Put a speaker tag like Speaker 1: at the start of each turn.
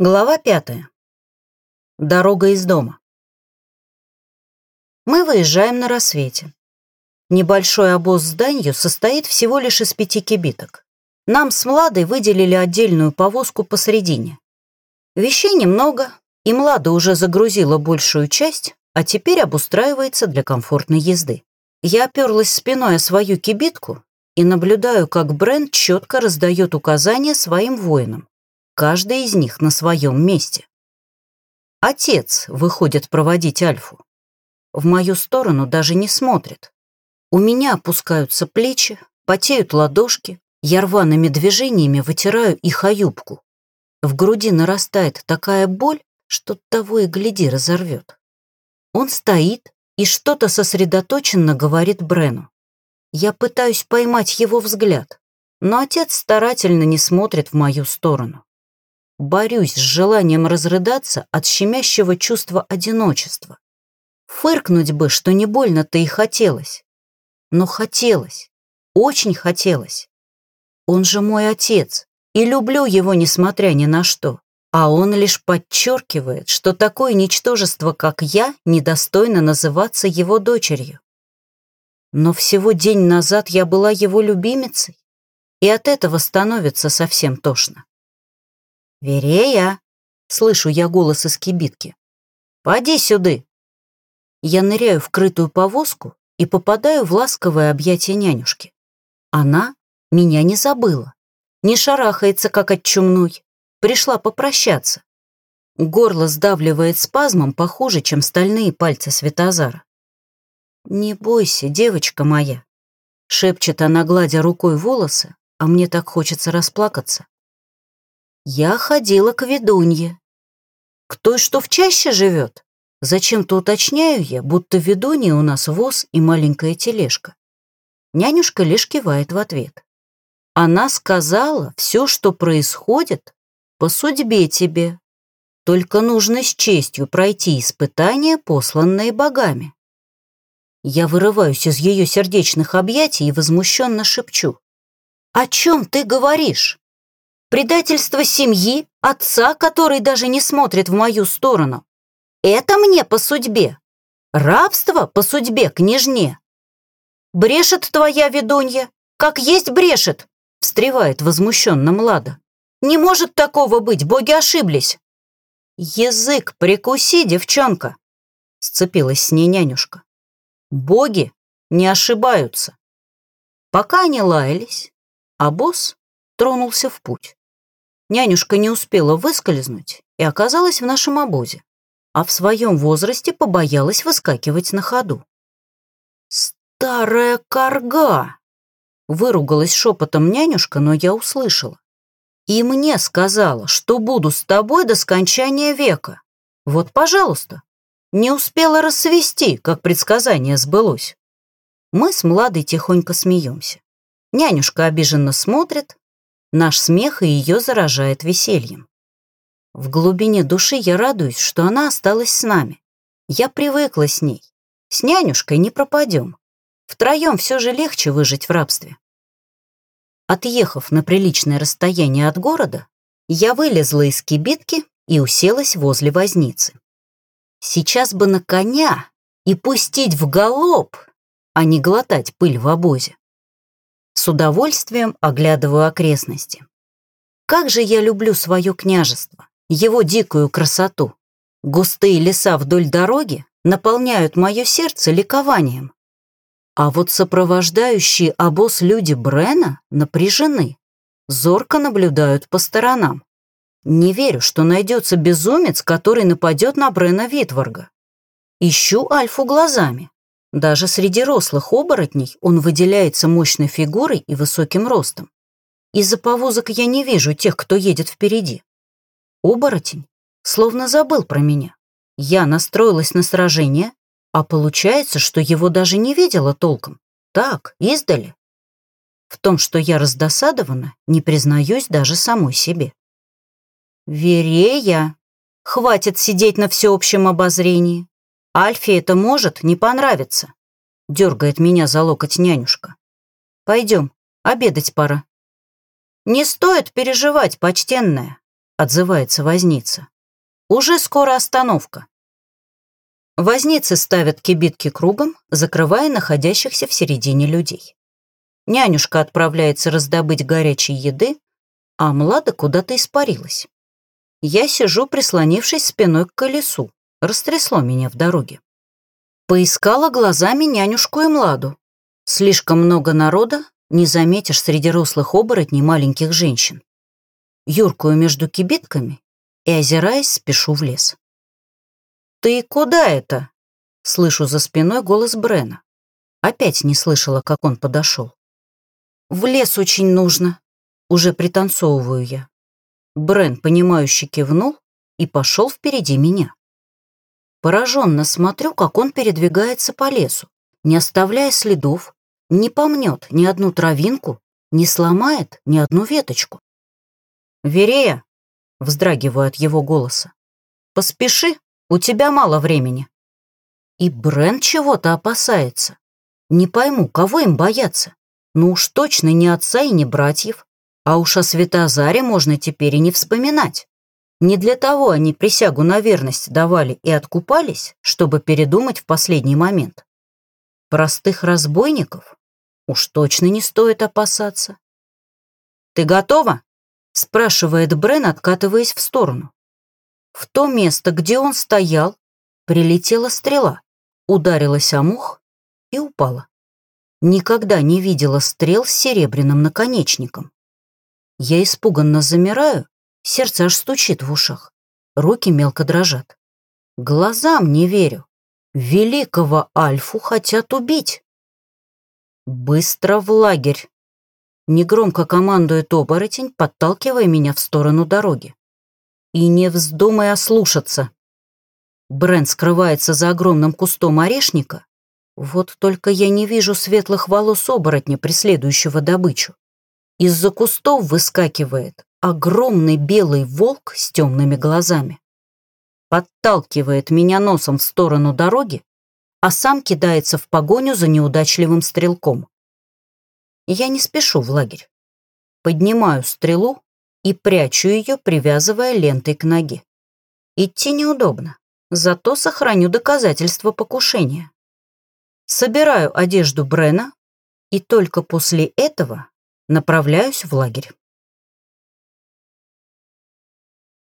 Speaker 1: Глава пятая. Дорога из дома. Мы выезжаем на рассвете. Небольшой обоз с данью состоит всего лишь из пяти кибиток. Нам с Младой выделили отдельную повозку посередине. Вещей немного, и Млада уже загрузила большую часть, а теперь обустраивается для комфортной езды. Я оперлась спиной о свою кибитку и наблюдаю, как Брент четко раздает указания своим воинам каждый из них на своем месте. Отец выходит проводить Альфу. В мою сторону даже не смотрит. У меня опускаются плечи, потеют ладошки, я рваными движениями вытираю их о юбку. В груди нарастает такая боль, что того и гляди разорвет. Он стоит и что-то сосредоточенно говорит Брену. Я пытаюсь поймать его взгляд, но отец старательно не смотрит в мою сторону. Борюсь с желанием разрыдаться от щемящего чувства одиночества. Фыркнуть бы, что не больно-то и хотелось. Но хотелось, очень хотелось. Он же мой отец, и люблю его, несмотря ни на что. А он лишь подчеркивает, что такое ничтожество, как я, недостойно называться его дочерью. Но всего день назад я была его любимицей, и от этого становится совсем тошно. «Верея!» — слышу я голос из кибитки. «Поди сюды!» Я ныряю в крытую повозку и попадаю в ласковое объятие нянюшки. Она меня не забыла, не шарахается, как от чумной, пришла попрощаться. Горло сдавливает спазмом похуже, чем стальные пальцы Светозара. «Не бойся, девочка моя», — шепчет она, гладя рукой волосы, а мне так хочется расплакаться. Я ходила к ведунье. Кто что в чаще живет? Зачем-то уточняю я, будто ведунья у нас воз и маленькая тележка. Нянюшка лишь кивает в ответ. Она сказала, все, что происходит, по судьбе тебе. Только нужно с честью пройти испытания, посланные богами. Я вырываюсь из ее сердечных объятий и возмущенно шепчу. «О чем ты говоришь? Предательство семьи, отца, который даже не смотрит в мою сторону. Это мне по судьбе. Рабство по судьбе, княжне. Брешет твоя ведунья, как есть брешет, встревает возмущенно Млада. Не может такого быть, боги ошиблись. Язык прикуси, девчонка, сцепилась с ней нянюшка. Боги не ошибаются. Пока они лаялись, а босс тронулся в путь. Нянюшка не успела выскользнуть и оказалась в нашем обозе, а в своем возрасте побоялась выскакивать на ходу. «Старая корга!» — выругалась шепотом нянюшка, но я услышала. «И мне сказала, что буду с тобой до скончания века. Вот, пожалуйста, не успела рассвести, как предсказание сбылось». Мы с Младой тихонько смеемся. Нянюшка обиженно смотрит, Наш смех и ее заражает весельем. В глубине души я радуюсь, что она осталась с нами. Я привыкла с ней. С нянюшкой не пропадем. Втроем все же легче выжить в рабстве. Отъехав на приличное расстояние от города, я вылезла из кибитки и уселась возле возницы. Сейчас бы на коня и пустить в галоп, а не глотать пыль в обозе. С удовольствием оглядываю окрестности. Как же я люблю свое княжество, его дикую красоту. Густые леса вдоль дороги наполняют мое сердце ликованием. А вот сопровождающие обоз люди Брена напряжены, зорко наблюдают по сторонам. Не верю, что найдется безумец, который нападет на Брена Витварга. Ищу Альфу глазами. Даже среди рослых оборотней он выделяется мощной фигурой и высоким ростом. Из-за повозок я не вижу тех, кто едет впереди. Оборотень словно забыл про меня. Я настроилась на сражение, а получается, что его даже не видела толком. Так, издали. В том, что я раздосадована, не признаюсь даже самой себе. Верея, хватит сидеть на всеобщем обозрении. Альфе это может не понравиться. Дергает меня за локоть нянюшка. Пойдем, обедать пора. Не стоит переживать, почтенная. — отзывается возница. «Уже скоро остановка». Возницы ставят кибитки кругом, закрывая находящихся в середине людей. Нянюшка отправляется раздобыть горячей еды, а Млада куда-то испарилась. Я сижу, прислонившись спиной к колесу. Растрясло меня в дороге. Поискала глазами нянюшку и Младу. Слишком много народа, не заметишь среди рослых оборотней маленьких женщин. Юркую между кибитками и, озираясь, спешу в лес. «Ты куда это?» Слышу за спиной голос Брена. Опять не слышала, как он подошел. «В лес очень нужно», — уже пританцовываю я. Брен, понимающе кивнул и пошел впереди меня. Пораженно смотрю, как он передвигается по лесу, не оставляя следов, не помнет ни одну травинку, не сломает ни одну веточку. «Верея!» — вздрагиваю от его голоса. «Поспеши, у тебя мало времени». И Брент чего-то опасается. Не пойму, кого им бояться. Ну уж точно не отца и не братьев. А уж о Светозаре можно теперь и не вспоминать. Не для того они присягу на верность давали и откупались, чтобы передумать в последний момент. Простых разбойников уж точно не стоит опасаться. «Ты готова?» — спрашивает Брен, откатываясь в сторону. В то место, где он стоял, прилетела стрела, ударилась о мух и упала. Никогда не видела стрел с серебряным наконечником. Я испуганно замираю, сердце аж стучит в ушах, руки мелко дрожат. Глазам не верю. Великого Альфу хотят убить. Быстро в лагерь. Негромко командует оборотень, подталкивая меня в сторону дороги. И не вздумай ослушаться. Брент скрывается за огромным кустом орешника. Вот только я не вижу светлых волос оборотня, преследующего добычу. Из-за кустов выскакивает огромный белый волк с темными глазами. Подталкивает меня носом в сторону дороги, а сам кидается в погоню за неудачливым стрелком. Я не спешу в лагерь. Поднимаю стрелу и прячу ее, привязывая лентой к ноге. Идти неудобно, зато сохраню доказательства покушения. Собираю одежду Брена и только после этого направляюсь в лагерь.